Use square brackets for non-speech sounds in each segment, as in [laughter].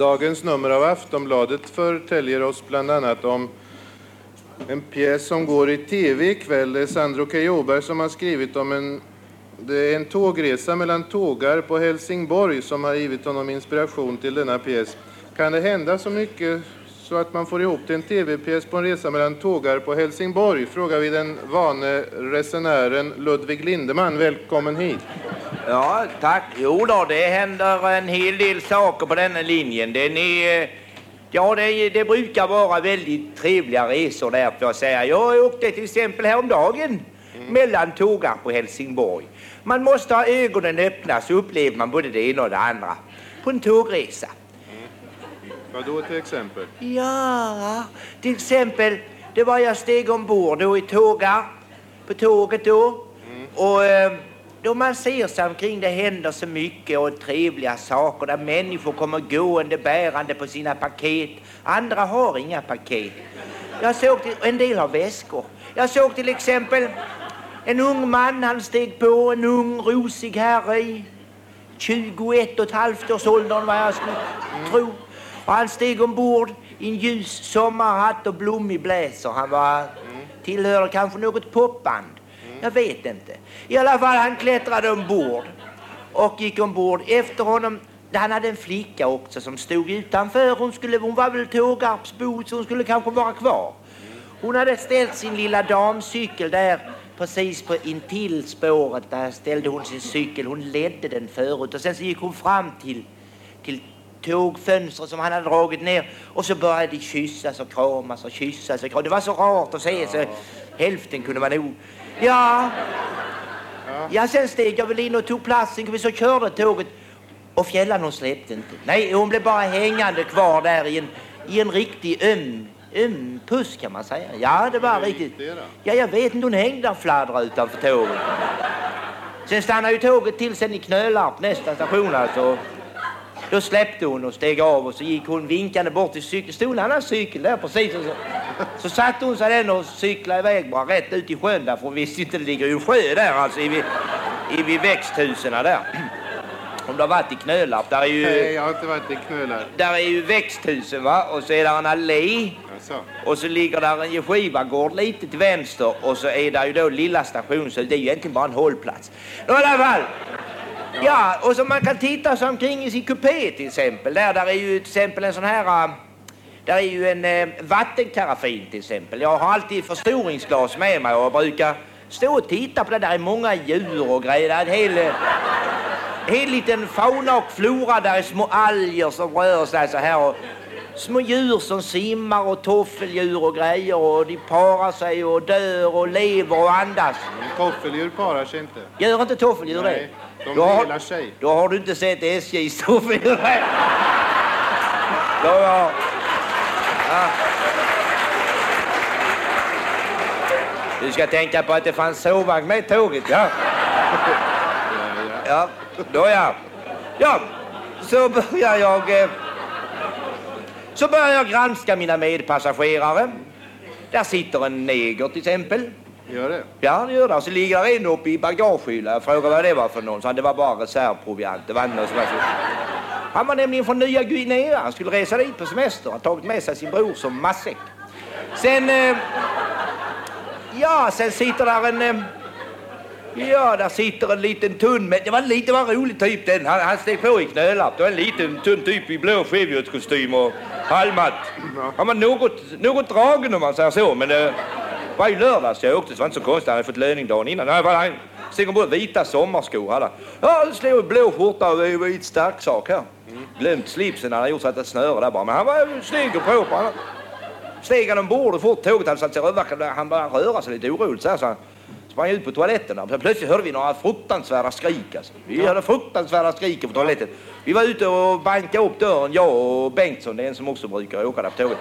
Dagens nummer av Aftonbladet förtäljer oss bland annat om en pjäs som går i tv ikväll. Det är Sandro K. Åberg som har skrivit om en, det är en tågresa mellan tågar på Helsingborg som har givit honom inspiration till denna pjäs. Kan det hända så mycket så att man får ihop till en tv-pjäs på en resa mellan tågar på Helsingborg? Frågar vi den vane resenären Ludvig Lindeman. Välkommen hit. Ja, tack. Jo då, det händer en hel del saker på denna linjen. Den är, eh, ja, det, det brukar vara väldigt trevliga resor där, får jag säga. Jag åkte till exempel häromdagen mellan tågar på Helsingborg. Man måste ha ögonen öppna så upplever man både det ena och det andra på en tågresa. Vad då till exempel? Ja, till exempel, det var jag steg ombord då i tågar, på tåget då. Och eh, då man ser sig omkring, det händer så mycket och trevliga saker där människor kommer gående bärande på sina paket. Andra har inga paket. Jag såg till, en del har väskor. Jag såg till exempel en ung man, han steg på en ung rosig herre i 21 och ett halvt års åldern vad jag skulle tro. Och han steg ombord i en ljus sommarhatt och blommig blazer. Han var, tillhörde kanske något popband. Jag vet inte. I alla fall, han klättrade ombord och gick ombord. Efter honom, han hade en flicka också som stod utanför. Hon, skulle, hon var väl tågarpsbo så hon skulle kanske vara kvar. Hon hade ställt sin lilla damcykel där precis på intill spåret. Där ställde hon sin cykel. Hon ledde den förut och sen så gick hon fram till, till tågfönstret som han hade dragit ner och så började de kyssas och kramas och kyssas och kramas. Det var så rart att se så hälften kunde man nog... Ja. Ja, sen steg jag väl in och tog platsen så körde tåget och fjällan hon släppte inte. Nej, hon blev bara hängande kvar där i en, i en riktig öm, öm puss kan man säga. Ja, det var riktigt. Ja, jag vet inte, hon hängde där och fladdrade utanför tåget. Sen stannade ju tåget till sen i Knölarp, nästa station alltså. Då släppte hon och steg av och så gick hon vinkande bort till cykeln. Stod en annan cykel där precis. Och så, så satte hon sig den och cyklade iväg bara rätt ut i sjön där för hon visste inte det ligger ju en sjö där alltså i, vid- i vid växthusen där. Om du har varit i Knölarp, där är ju, Nej, jag har inte varit i Knölar. där är ju växthusen va och så är där en allé Alltså. och så ligger där en skivagård lite till vänster och så är där ju då lilla stationshuset. Det är ju egentligen bara en hållplats. Nå, I alla fall. Ja, och så man kan titta sig omkring i sin kupé till exempel. Där, där är ju till exempel en sån här... Där är ju en eh, vattenkaraffin till exempel. Jag har alltid förstoringsglas med mig och brukar stå och titta på det. Där är många djur och grejer. Det är en hel, eh, hel liten fauna och flora. Där är små alger som rör sig så här. Och små djur som simmar och toffeldjur och grejer. Och de parar sig och dör och lever och andas. Toffeldjur parar sig inte. Gör inte toffeldjur det? Nej, de Då har- delar sig. Då har du inte sett SJs toffeldjur. [laughs] Då har... Du ska tänka på att det fanns sovvagn med tåget, ja. Ja, då ja. Ja, så börjar jag... Eh, så börjar jag granska mina medpassagerare. Där sitter en neger till exempel. Gör det? Ja, det gör det. Så ligger där en uppe i bagagehyllan. Jag frågade vad det var för någon. Så det var bara reservproviant. Det var inte som var så... Han var nämligen från Nya Guinea. Han skulle resa dit på semester. Han tagit med sig sin bror som matsäck. Sen... Eh, ja, sen sitter där en... Eh, ja, där sitter en liten tunn men Det var en lite var en rolig typ den. Han, han steg på i knölapp. Det var en liten tunn typ i blå cheviotkostym och halmat. Han var något, något dragen om man säger så. Men eh, det var ju lördags jag åkte så det var inte så konstigt. Han hade fått löning dagen innan. Han, han steg på vita sommarskor hade han. Ja, det slog blå skjorta och vit starksak här. Glömt slipsen. Han hade gjort så att det snöre där bara. Men han var snygg och proper. Han steg han ombord och fort tåget hade satt sig överraskad. Han började röra sig lite oroligt så här. Så han sprang ut på toaletten. Men Plötsligt hörde vi några fruktansvärda skrik. Alltså. Vi hörde fruktansvärda skrik på toaletten. Vi var ute och bankade upp dörren, jag och Bengtsson, det är en som också brukar åka där på tåget.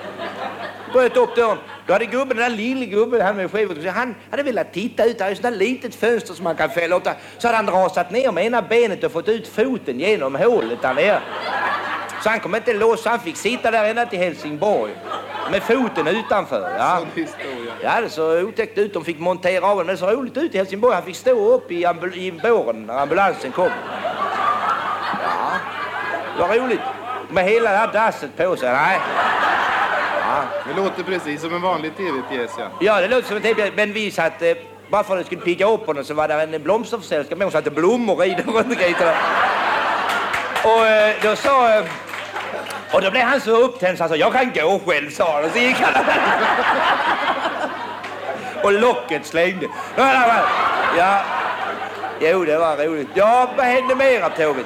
Bröt upp dörren. Då hade gubben, den där lille gubben, han med skivor, han hade velat titta ut. Där är ett sånt där litet fönster som man kan fälla upp. Så hade han rasat ner med ena benet och fått ut foten genom hålet där nere. Så han kom inte loss, han fick sitta där ända till Helsingborg. Med foten utanför. Ja. Ja, det såg otäckt ut. De fick montera av. Men det såg roligt ut i Helsingborg. Han fick stå upp i, ambul- i båren när ambulansen kom. Ja, det var roligt. med hela det här dasset på sig. Nej. Ja. Det låter precis som en vanlig tv-pjäs, ja. Ja, det låter som en tv-pjäs, men vi satt... Eh, bara för att det skulle pigga upp honom så var det en blomsterförsäljerska med. Hon satte blommor i den runt Och eh, då sa... Eh, och då blev han så upptänd så han sa, jag kan gå själv, sa han. Och så gick han och locket slängde. Ja, jo det var roligt. Ja, vad hände mer på tåget?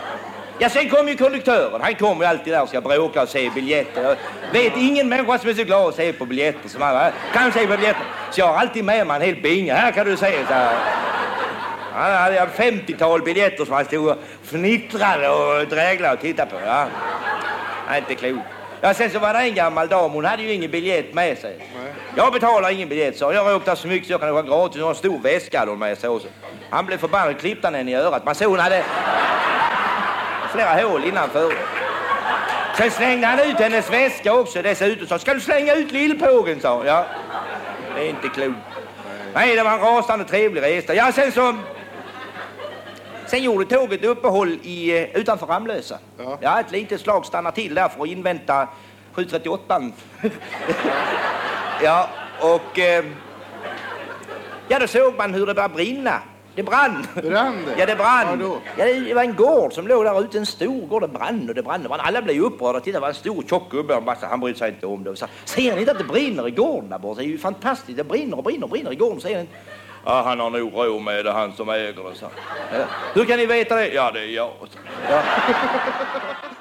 Ja, sen kom ju konduktören. Han kommer ju alltid där och ska bråka och se biljetter. Jag vet ingen människa som är så glad att se på biljetter som han. Kan se på biljetter. Så jag har alltid med mig en hel binge. Här kan du se. Så här. Han hade ett 50-tal biljetter som han stod och fnittrade och dräglade och tittade på. Ja. Han är inte klok. Ja, sen så var det en gammal dam, hon hade ju ingen biljett med sig. Nej. Jag betalar ingen biljett, så jag åkte så mycket så jag kan åka gratis. Hon har en stor väska hade hon med sig också. Han blev förbannad och klippte henne i örat. Man såg hon hade flera hål innanför. Sen slängde han ut hennes väska också dessutom. Så ska du slänga ut lillpågen, sa hon. Ja, det är inte klokt. Nej, det var en rasande trevlig resa. Ja, sen så... Sen gjorde tåget uppehåll i, eh, utanför Ramlösa. Ja. ja, ett litet slag stannade till där för att invänta 738. [laughs] ja, och... Eh, ja, då såg man hur det började brinna det brann. Brann det? [laughs] Ja, det brann. Ja, det var en gård som låg där ute, en stor gård. Det brann och det brann. Och Alla blev upprörda. Titta, det var en stor tjock gubbe. Han brydde sig inte om det. Så, ser ni inte att det brinner i gården där borta? Det är ju fantastiskt. Det brinner och brinner och brinner i gården. Ser ni? Ja, han har nog råd med det, han som äger det, så. Ja. Hur kan ni veta det? Ja, det är jag. Ja. [laughs]